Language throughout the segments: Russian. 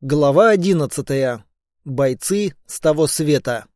Глава одиннадцатая. Бойцы с того света.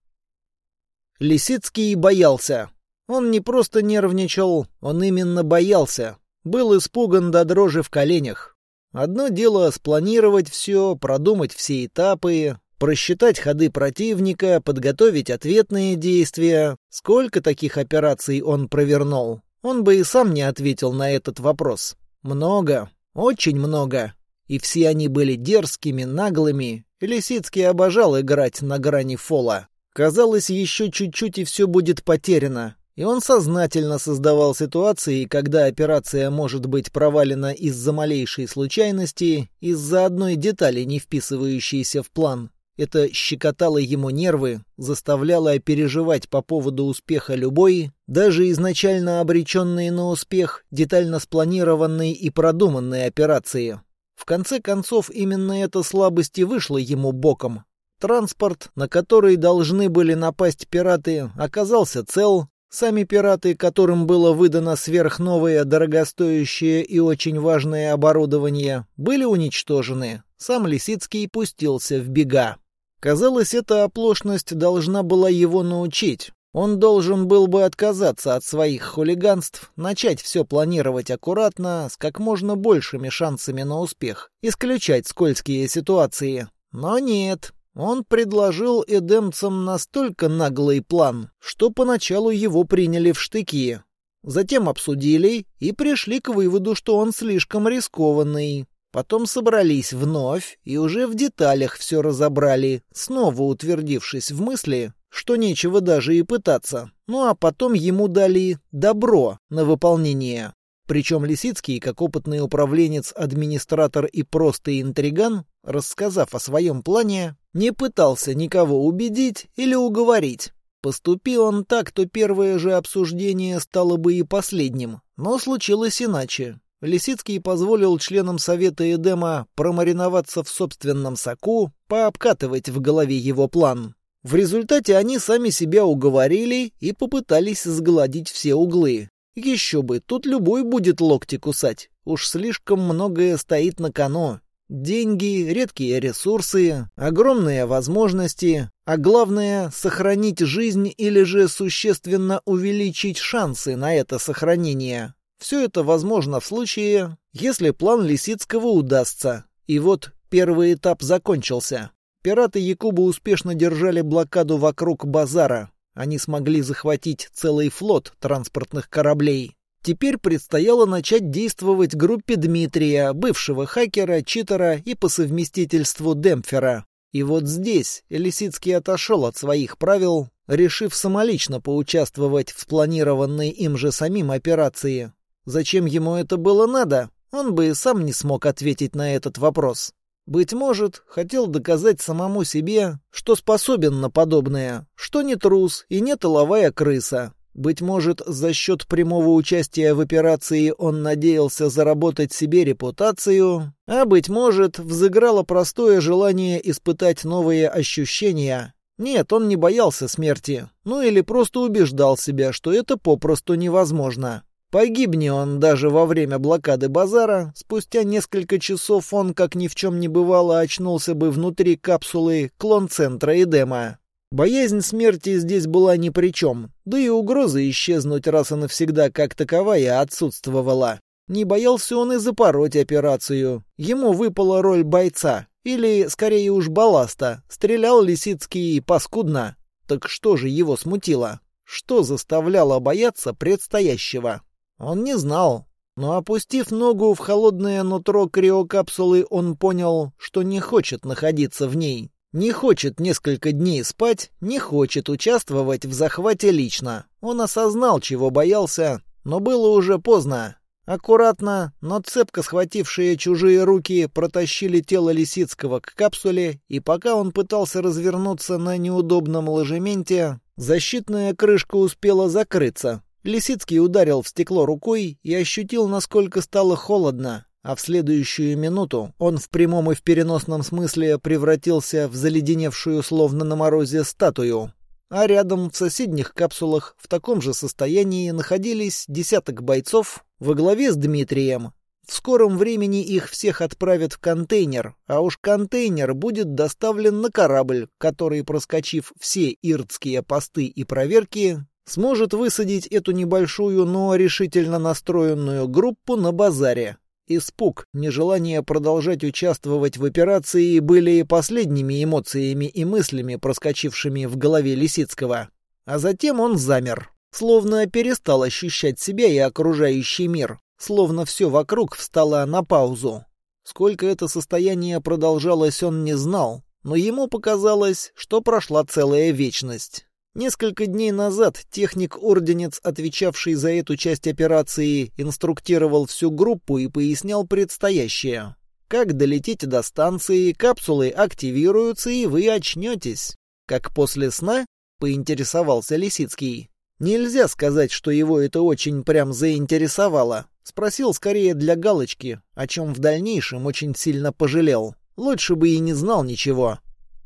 Лисицкий боялся. Он не просто нервничал, он именно боялся. Был испуган до дрожи в коленях. Одно дело спланировать все, продумать все этапы, просчитать ходы противника, подготовить ответные действия. Сколько таких операций он провернул? Он бы и сам не ответил на этот вопрос. Много, очень много. И все они были дерзкими, наглыми. Лисицкий обожал играть на грани фола. Казалось, еще чуть-чуть и все будет потеряно. И он сознательно создавал ситуации, когда операция может быть провалена из-за малейшей случайности, из-за одной детали, не вписывающейся в план. Это щекотало ему нервы, заставляло переживать по поводу успеха любой, даже изначально обреченной на успех, детально спланированной и продуманной операции. В конце концов, именно эта слабость и вышла ему боком. Транспорт, на который должны были напасть пираты, оказался цел. Сами пираты, которым было выдано сверхновое, дорогостоящее и очень важное оборудование, были уничтожены. Сам Лисицкий пустился в бега. Казалось, эта оплошность должна была его научить. Он должен был бы отказаться от своих хулиганств, начать все планировать аккуратно, с как можно большими шансами на успех, исключать скользкие ситуации. Но нет, он предложил эдемцам настолько наглый план, что поначалу его приняли в штыки. Затем обсудили и пришли к выводу, что он слишком рискованный. Потом собрались вновь и уже в деталях все разобрали, снова утвердившись в мысли, что нечего даже и пытаться. Ну а потом ему дали добро на выполнение. Причем Лисицкий, как опытный управленец, администратор и просто интриган, рассказав о своем плане, не пытался никого убедить или уговорить. Поступил он так, то первое же обсуждение стало бы и последним. Но случилось иначе. Лисицкий позволил членам Совета Эдема промариноваться в собственном соку, пообкатывать в голове его план. В результате они сами себя уговорили и попытались сгладить все углы. Еще бы, тут любой будет локти кусать. Уж слишком многое стоит на кону. Деньги, редкие ресурсы, огромные возможности, а главное — сохранить жизнь или же существенно увеличить шансы на это сохранение. Все это возможно в случае, если план Лисицкого удастся. И вот первый этап закончился. Пираты Якуба успешно держали блокаду вокруг базара. Они смогли захватить целый флот транспортных кораблей. Теперь предстояло начать действовать группе Дмитрия, бывшего хакера, читера и по совместительству демпфера. И вот здесь Лисицкий отошел от своих правил, решив самолично поучаствовать в спланированной им же самим операции. Зачем ему это было надо, он бы и сам не смог ответить на этот вопрос. Быть может, хотел доказать самому себе, что способен на подобное, что не трус и не тыловая крыса. Быть может, за счет прямого участия в операции он надеялся заработать себе репутацию, а, быть может, взыграло простое желание испытать новые ощущения. Нет, он не боялся смерти, ну или просто убеждал себя, что это попросту невозможно. Погибни он даже во время блокады базара, спустя несколько часов он, как ни в чем не бывало, очнулся бы внутри капсулы клон-центра Эдема. Боязнь смерти здесь была ни при чем, да и угроза исчезнуть раз и навсегда как таковая отсутствовала. Не боялся он и запороть операцию. Ему выпала роль бойца, или, скорее уж, балласта. Стрелял Лисицкий паскудно. Так что же его смутило? Что заставляло бояться предстоящего? Он не знал. Но опустив ногу в холодное нутро криокапсулы, он понял, что не хочет находиться в ней. Не хочет несколько дней спать, не хочет участвовать в захвате лично. Он осознал, чего боялся, но было уже поздно. Аккуратно, но цепко схватившие чужие руки протащили тело Лисицкого к капсуле, и пока он пытался развернуться на неудобном ложементе, защитная крышка успела закрыться. Лисицкий ударил в стекло рукой и ощутил, насколько стало холодно, а в следующую минуту он в прямом и в переносном смысле превратился в заледеневшую словно на морозе статую. А рядом в соседних капсулах в таком же состоянии находились десяток бойцов во главе с Дмитрием. В скором времени их всех отправят в контейнер, а уж контейнер будет доставлен на корабль, который, проскочив все ирдские посты и проверки, сможет высадить эту небольшую, но решительно настроенную группу на базаре. Испуг, нежелание продолжать участвовать в операции были последними эмоциями и мыслями, проскочившими в голове Лисицкого. А затем он замер, словно перестал ощущать себя и окружающий мир, словно все вокруг встало на паузу. Сколько это состояние продолжалось, он не знал, но ему показалось, что прошла целая вечность. Несколько дней назад техник-орденец, отвечавший за эту часть операции, инструктировал всю группу и пояснял предстоящее. Как долететь до станции, капсулы активируются, и вы очнетесь. Как после сна, поинтересовался Лисицкий. Нельзя сказать, что его это очень прям заинтересовало. Спросил скорее для галочки, о чем в дальнейшем очень сильно пожалел. Лучше бы и не знал ничего.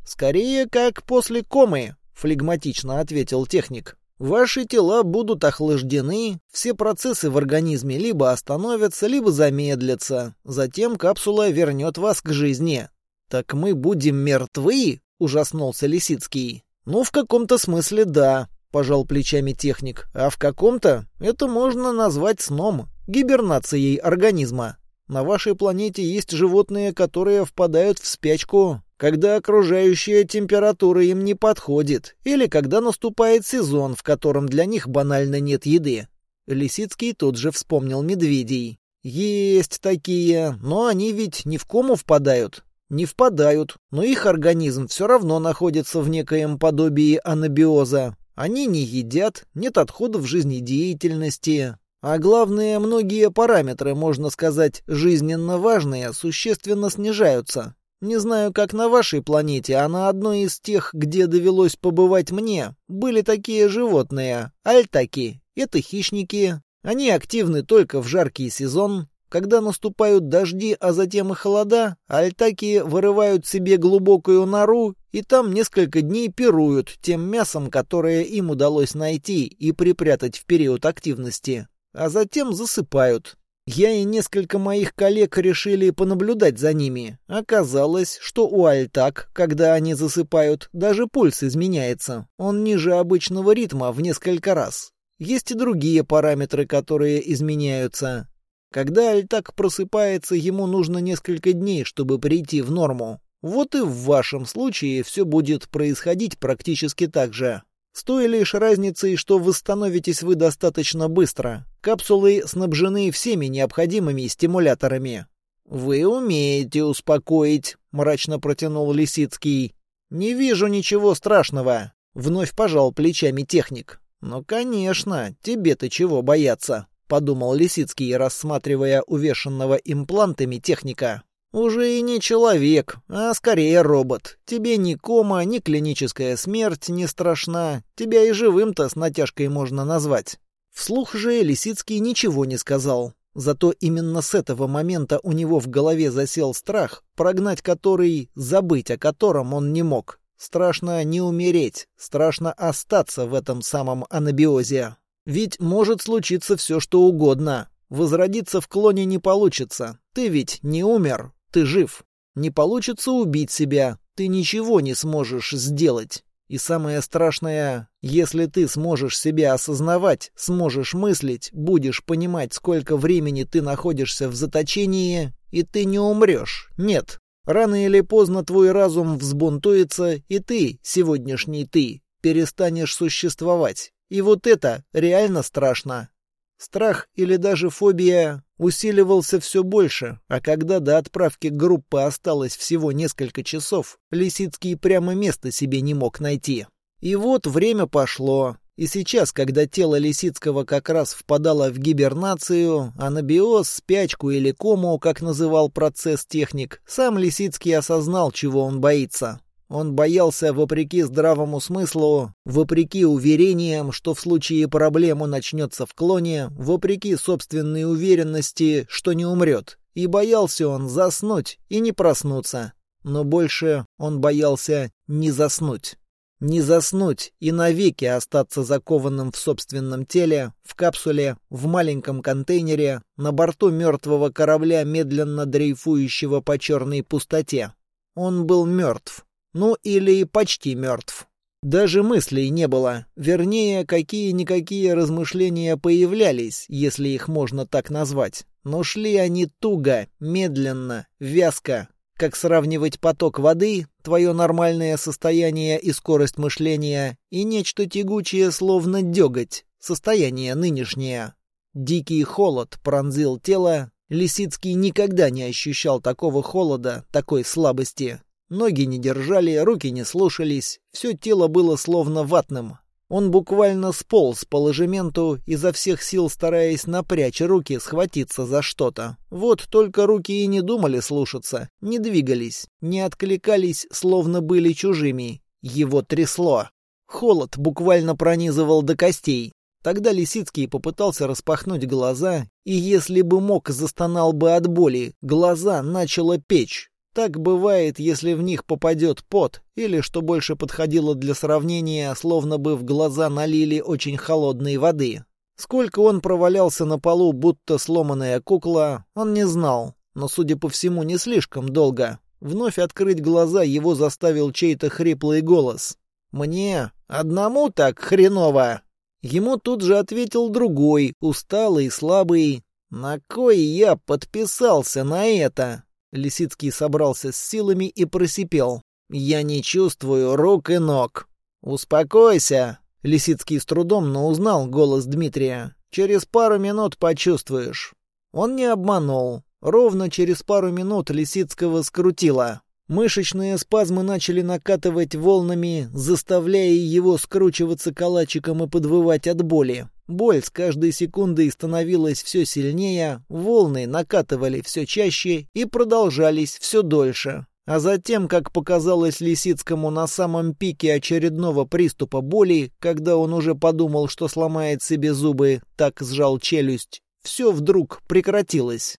Скорее, как после комы, флегматично ответил техник. Ваши тела будут охлаждены, все процессы в организме либо остановятся, либо замедлятся. Затем капсула вернет вас к жизни. Так мы будем мертвы? ужаснулся Лисицкий. Ну, в каком-то смысле да, пожал плечами техник. А в каком-то это можно назвать сном, гибернацией организма. На вашей планете есть животные, которые впадают в спячку когда окружающая температура им не подходит, или когда наступает сезон, в котором для них банально нет еды. Лисицкий тут же вспомнил медведей. Есть такие, но они ведь не в кому впадают. Не впадают, но их организм все равно находится в некоем подобии анабиоза. Они не едят, нет отходов жизнедеятельности. А главное, многие параметры, можно сказать, жизненно важные, существенно снижаются. Не знаю, как на вашей планете, а на одной из тех, где довелось побывать мне, были такие животные. Альтаки. Это хищники. Они активны только в жаркий сезон. Когда наступают дожди, а затем и холода, альтаки вырывают себе глубокую нору и там несколько дней пируют тем мясом, которое им удалось найти и припрятать в период активности. А затем засыпают. Я и несколько моих коллег решили понаблюдать за ними. Оказалось, что у альтак, когда они засыпают, даже пульс изменяется. Он ниже обычного ритма в несколько раз. Есть и другие параметры, которые изменяются. Когда альтак просыпается, ему нужно несколько дней, чтобы прийти в норму. Вот и в вашем случае все будет происходить практически так же. С той лишь разницей, что восстановитесь вы достаточно быстро. Капсулы снабжены всеми необходимыми стимуляторами. «Вы умеете успокоить», — мрачно протянул Лисицкий. «Не вижу ничего страшного», — вновь пожал плечами техник. «Ну, конечно, тебе-то чего бояться», — подумал Лисицкий, рассматривая увешанного имплантами техника. Уже и не человек, а скорее робот. Тебе ни кома, ни клиническая смерть не страшна. Тебя и живым-то с натяжкой можно назвать. Вслух же Лисицкий ничего не сказал. Зато именно с этого момента у него в голове засел страх, прогнать который, забыть о котором он не мог. Страшно не умереть, страшно остаться в этом самом анабиозе. Ведь может случиться все, что угодно. Возродиться в клоне не получится. Ты ведь не умер, ты жив. Не получится убить себя, ты ничего не сможешь сделать. И самое страшное, если ты сможешь себя осознавать, сможешь мыслить, будешь понимать, сколько времени ты находишься в заточении, и ты не умрешь. Нет. Рано или поздно твой разум взбунтуется, и ты, сегодняшний ты, перестанешь существовать. И вот это реально страшно. Страх или даже фобия усиливался все больше, а когда до отправки группы осталось всего несколько часов, Лисицкий прямо места себе не мог найти. И вот время пошло, и сейчас, когда тело Лисицкого как раз впадало в гибернацию, анабиоз, спячку или кому, как называл процесс техник, сам Лисицкий осознал, чего он боится. Он боялся, вопреки здравому смыслу, вопреки уверениям, что в случае проблемы начнется в клоне, вопреки собственной уверенности, что не умрет. И боялся он заснуть и не проснуться. Но больше он боялся не заснуть. Не заснуть и навеки остаться закованным в собственном теле, в капсуле, в маленьком контейнере, на борту мертвого корабля, медленно дрейфующего по черной пустоте. Он был мертв. Ну или почти мертв. Даже мыслей не было. Вернее, какие-никакие размышления появлялись, если их можно так назвать. Но шли они туго, медленно, вязко, как сравнивать поток воды, твое нормальное состояние и скорость мышления, и нечто тягучее, словно деготь, состояние нынешнее. Дикий холод пронзил тело. Лисицкий никогда не ощущал такого холода, такой слабости. Ноги не держали, руки не слушались, все тело было словно ватным. Он буквально сполз по ложементу, изо всех сил стараясь напрячь руки, схватиться за что-то. Вот только руки и не думали слушаться, не двигались, не откликались, словно были чужими. Его трясло. Холод буквально пронизывал до костей. Тогда Лисицкий попытался распахнуть глаза, и если бы мог, застонал бы от боли. Глаза начало печь. Так бывает, если в них попадет пот, или, что больше подходило для сравнения, словно бы в глаза налили очень холодной воды. Сколько он провалялся на полу, будто сломанная кукла, он не знал, но, судя по всему, не слишком долго. Вновь открыть глаза его заставил чей-то хриплый голос. «Мне одному так хреново!» Ему тут же ответил другой, усталый, слабый. «На кой я подписался на это?» Лисицкий собрался с силами и просипел. «Я не чувствую рук и ног». «Успокойся!» Лисицкий с трудом, но узнал голос Дмитрия. «Через пару минут почувствуешь». Он не обманул. Ровно через пару минут Лисицкого скрутило. Мышечные спазмы начали накатывать волнами, заставляя его скручиваться калачиком и подвывать от боли. Боль с каждой секундой становилась все сильнее, волны накатывали все чаще и продолжались все дольше. А затем, как показалось Лисицкому на самом пике очередного приступа боли, когда он уже подумал, что сломает себе зубы, так сжал челюсть, все вдруг прекратилось.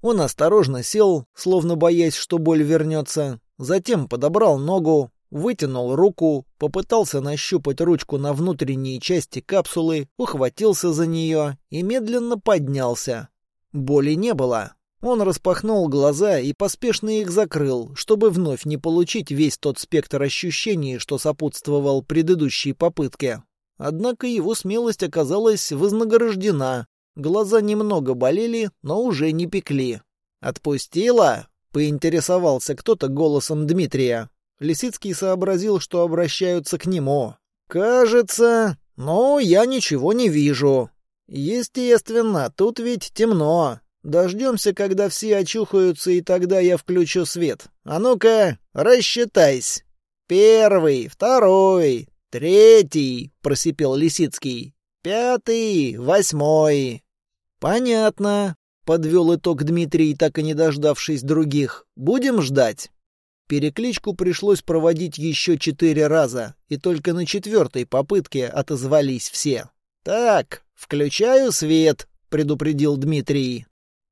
Он осторожно сел, словно боясь, что боль вернется, затем подобрал ногу, вытянул руку, попытался нащупать ручку на внутренней части капсулы, ухватился за нее и медленно поднялся. Боли не было. Он распахнул глаза и поспешно их закрыл, чтобы вновь не получить весь тот спектр ощущений, что сопутствовал предыдущей попытке. Однако его смелость оказалась вознаграждена. Глаза немного болели, но уже не пекли. «Отпустила?» — поинтересовался кто-то голосом Дмитрия. Лисицкий сообразил, что обращаются к нему. «Кажется... Но я ничего не вижу». «Естественно, тут ведь темно. Дождемся, когда все очухаются, и тогда я включу свет. А ну-ка, рассчитайся». «Первый, второй, третий», — просипел Лисицкий. «Пятый, восьмой». «Понятно», — подвел итог Дмитрий, так и не дождавшись других. «Будем ждать». Перекличку пришлось проводить еще четыре раза, и только на четвертой попытке отозвались все. «Так, включаю свет», — предупредил Дмитрий.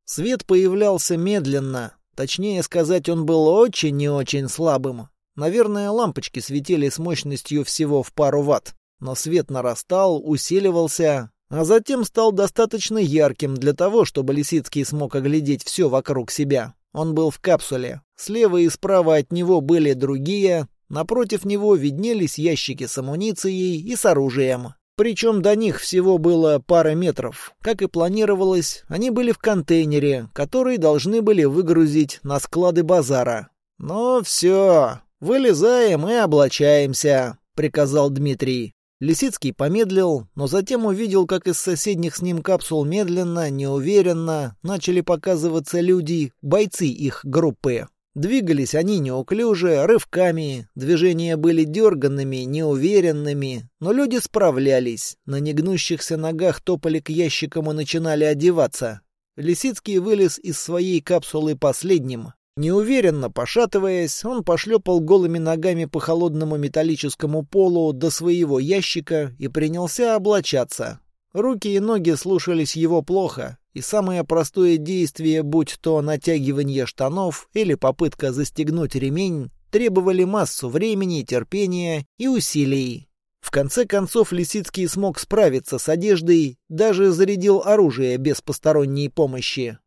Свет появлялся медленно. Точнее сказать, он был очень и очень слабым. Наверное, лампочки светили с мощностью всего в пару ватт но свет нарастал, усиливался, а затем стал достаточно ярким для того, чтобы Лисицкий смог оглядеть все вокруг себя. Он был в капсуле. Слева и справа от него были другие, напротив него виднелись ящики с амуницией и с оружием. Причем до них всего было пара метров. Как и планировалось, они были в контейнере, который должны были выгрузить на склады базара. «Ну все, вылезаем и облачаемся», — приказал Дмитрий. Лисицкий помедлил, но затем увидел, как из соседних с ним капсул медленно, неуверенно начали показываться люди, бойцы их группы. Двигались они неуклюже, рывками, движения были дерганными, неуверенными, но люди справлялись, на негнущихся ногах топали к ящикам и начинали одеваться. Лисицкий вылез из своей капсулы последним, Неуверенно пошатываясь, он пошлепал голыми ногами по холодному металлическому полу до своего ящика и принялся облачаться. Руки и ноги слушались его плохо, и самое простое действие, будь то натягивание штанов или попытка застегнуть ремень, требовали массу времени, терпения и усилий. В конце концов Лисицкий смог справиться с одеждой, даже зарядил оружие без посторонней помощи.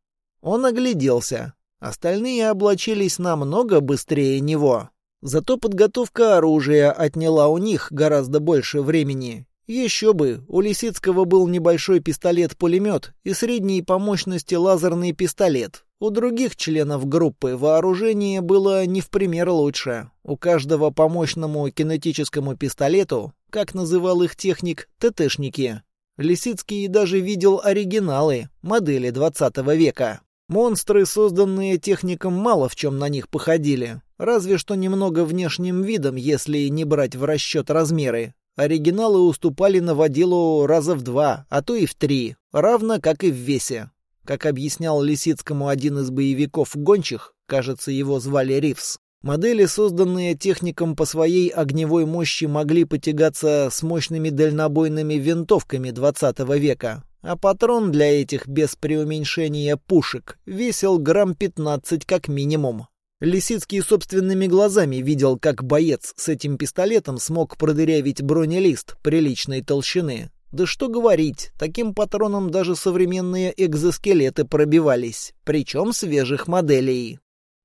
Он огляделся. Остальные облачились намного быстрее него. Зато подготовка оружия отняла у них гораздо больше времени. Еще бы, у Лисицкого был небольшой пистолет-пулемет и средней по мощности лазерный пистолет. У других членов группы вооружение было не в пример лучше. У каждого по мощному кинетическому пистолету, как называл их техник, ТТшники. Лисицкий даже видел оригиналы, модели 20 века. Монстры, созданные техником, мало в чем на них походили. Разве что немного внешним видом, если не брать в расчет размеры. Оригиналы уступали новоделу раза в два, а то и в три, равно как и в весе. Как объяснял Лисицкому один из боевиков гончих, кажется, его звали Ривс, модели, созданные техником по своей огневой мощи, могли потягаться с мощными дальнобойными винтовками 20 века, а патрон для этих без преуменьшения пушек весил грамм 15 как минимум. Лисицкий собственными глазами видел, как боец с этим пистолетом смог продырявить бронелист приличной толщины. Да что говорить, таким патроном даже современные экзоскелеты пробивались, причем свежих моделей.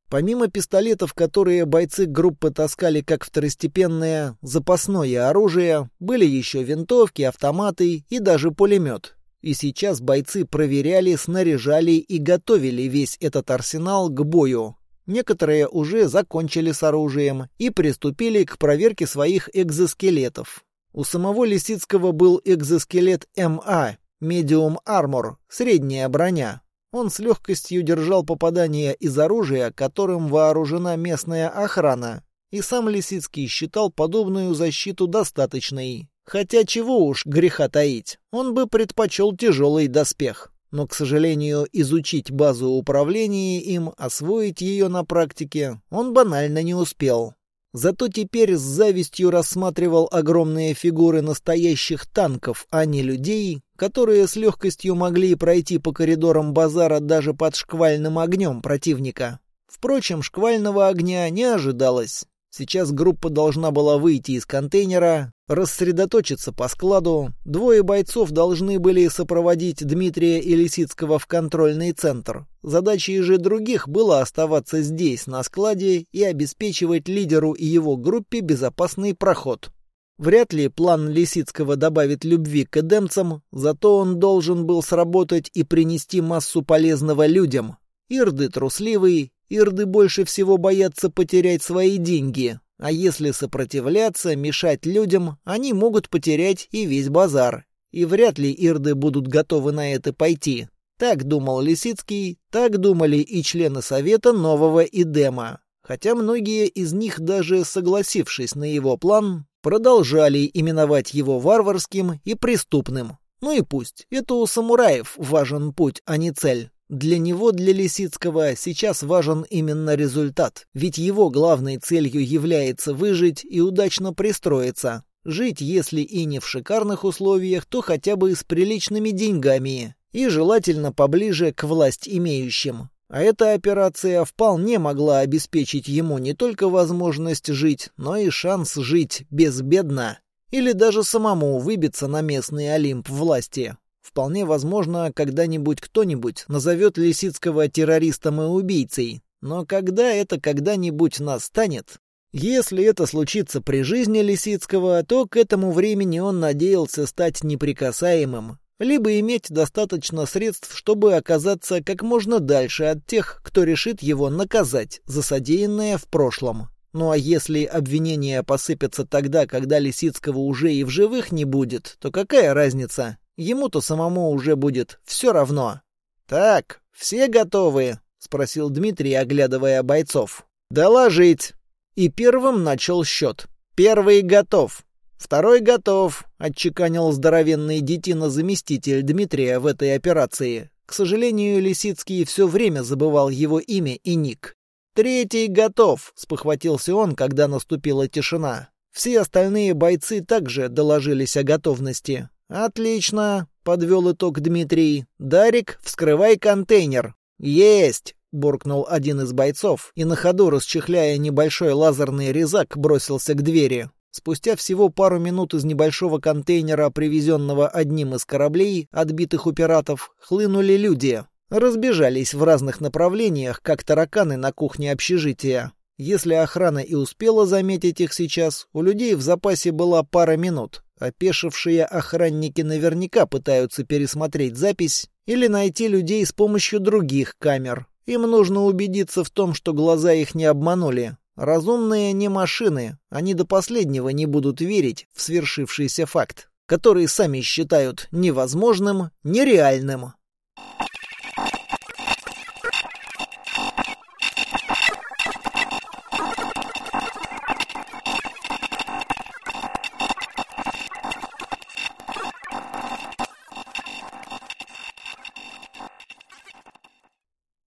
Помимо пистолетов, которые бойцы группы таскали как второстепенное запасное оружие, были еще винтовки, автоматы и даже пулемет. И сейчас бойцы проверяли, снаряжали и готовили весь этот арсенал к бою, Некоторые уже закончили с оружием и приступили к проверке своих экзоскелетов. У самого Лисицкого был экзоскелет МА, Medium Armor, средняя броня. Он с легкостью держал попадания из оружия, которым вооружена местная охрана. И сам Лисицкий считал подобную защиту достаточной. Хотя чего уж греха таить, он бы предпочел тяжелый доспех но, к сожалению, изучить базу управления им, освоить ее на практике, он банально не успел. Зато теперь с завистью рассматривал огромные фигуры настоящих танков, а не людей, которые с легкостью могли пройти по коридорам базара даже под шквальным огнем противника. Впрочем, шквального огня не ожидалось. Сейчас группа должна была выйти из контейнера, рассредоточиться по складу. Двое бойцов должны были сопроводить Дмитрия и Лисицкого в контрольный центр. Задачей же других было оставаться здесь, на складе, и обеспечивать лидеру и его группе безопасный проход. Вряд ли план Лисицкого добавит любви к эдемцам, зато он должен был сработать и принести массу полезного людям. Ирды трусливый, Ирды больше всего боятся потерять свои деньги, а если сопротивляться, мешать людям, они могут потерять и весь базар. И вряд ли ирды будут готовы на это пойти. Так думал Лисицкий, так думали и члены совета нового Идема. Хотя многие из них, даже согласившись на его план, продолжали именовать его варварским и преступным. Ну и пусть, это у самураев важен путь, а не цель. Для него, для Лисицкого, сейчас важен именно результат, ведь его главной целью является выжить и удачно пристроиться. Жить, если и не в шикарных условиях, то хотя бы с приличными деньгами, и желательно поближе к власть имеющим. А эта операция вполне могла обеспечить ему не только возможность жить, но и шанс жить безбедно. Или даже самому выбиться на местный Олимп власти. Вполне возможно, когда-нибудь кто-нибудь назовет Лисицкого террористом и убийцей. Но когда это когда-нибудь настанет? Если это случится при жизни Лисицкого, то к этому времени он надеялся стать неприкасаемым, либо иметь достаточно средств, чтобы оказаться как можно дальше от тех, кто решит его наказать за содеянное в прошлом. Ну а если обвинения посыпятся тогда, когда Лисицкого уже и в живых не будет, то какая разница? Ему-то самому уже будет все равно. «Так, все готовы?» — спросил Дмитрий, оглядывая бойцов. «Доложить!» И первым начал счет. «Первый готов!» «Второй готов», — отчеканил здоровенный детина-заместитель Дмитрия в этой операции. К сожалению, Лисицкий все время забывал его имя и ник. «Третий готов», — спохватился он, когда наступила тишина. Все остальные бойцы также доложились о готовности. «Отлично», — подвел итог Дмитрий. «Дарик, вскрывай контейнер». «Есть!» — буркнул один из бойцов и на ходу, расчехляя небольшой лазерный резак, бросился к двери. Спустя всего пару минут из небольшого контейнера, привезенного одним из кораблей, отбитых у пиратов, хлынули люди. Разбежались в разных направлениях, как тараканы на кухне общежития. Если охрана и успела заметить их сейчас, у людей в запасе была пара минут. Опешившие охранники наверняка пытаются пересмотреть запись или найти людей с помощью других камер. Им нужно убедиться в том, что глаза их не обманули. Разумные не машины, они до последнего не будут верить в свершившийся факт, который сами считают невозможным, нереальным.